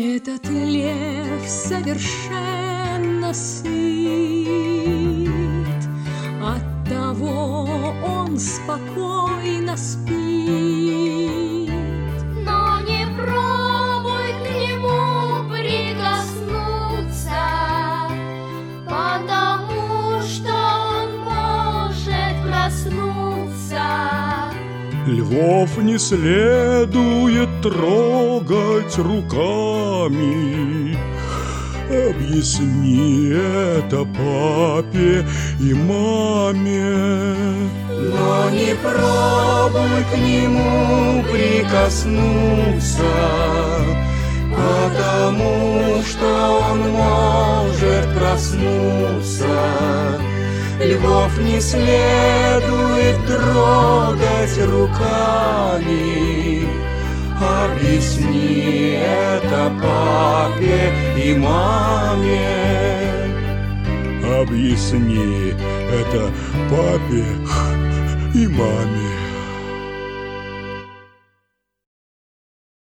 Этот лев совершенно сыт, Оттого он спокойно спит. Львов не следует трогать руками. Объясни это папе и маме. Но не пробуй к нему прикоснуться, Потому что он может проснуться. Львов не следует трогать руками. Объясни это папе и маме. Объясни это папе и маме.